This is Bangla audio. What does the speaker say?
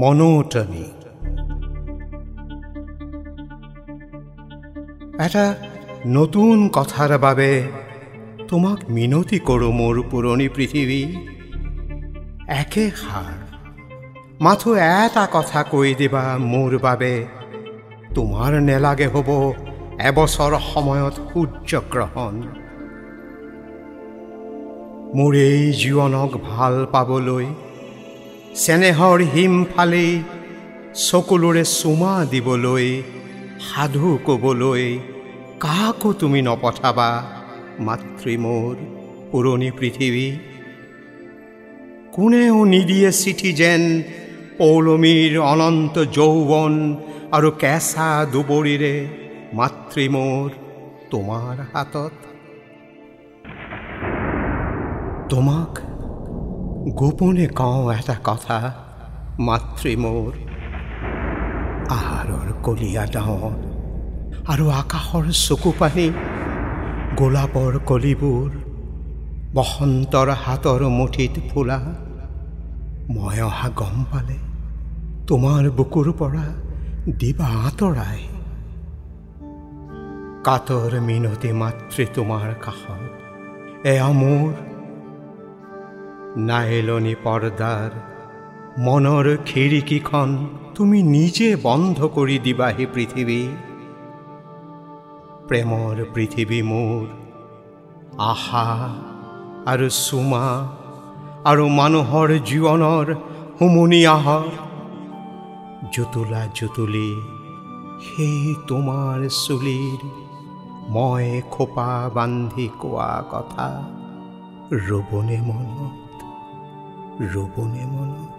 মনোটনি। এটা নতুন কথাৰ বাবে তোমাক মিনতি কৰোঁ মোৰ পুৰণি পৃথিৱী একে সাৰ মাথো এটা কথা কৈ দিবা মোৰ বাবে তোমাৰ নেলাগে হ'ব এবছৰ সময়ত সূৰ্যগ্ৰহণ। মোৰ এই জীৱনক ভালো পাবলৈ চেনেহৰ হিম ফালি চকুলোৰে চুমা দিবলৈ, সাধু ক'বলৈ, কাকো তুমি নপঠাবা মাতৃ মোৰ পুৰণি পৃথিৱী। কোনেও নিদিয়ে চিঠি যেন পৌলমীৰ অনন্ত যৌৱন আৰু কেঁচা দুবৰিৰে মাতৃ মোৰ তোমাৰ হাতত। তোমাক গোপনে কওঁ এটা কথা মাতৃ মোৰ। আহাৰৰ কলীয়া ডাৱৰ আৰু আকাশৰ চকু পানী গোলাপৰ কলিবোৰ বসন্তৰ হাতৰ মুঠিত ফুলা। মই অহা গম পালে তোমাৰ বুকুৰ পৰা দিবা আঁতৰাই। কাতৰ মিনতি মাতৃ তোমাৰ কাষত এয়া মোৰ নাইলনি পৰ্দাৰ মনৰ খিৰিকীখন তুমি নিজে বন্ধ কৰি দিবাহি পৃথিৱী প্ৰেমৰ পৃথিৱী মোৰ আশা আৰু চুমা আৰু মানুহৰ জীৱনৰ হুমুনি আহৰ জুতুলা জুতুলি সেই তোমাৰ চুলিৰ মই খোপা বান্ধি কোৱা কথা ৰবনে মনত ৰবনে মনত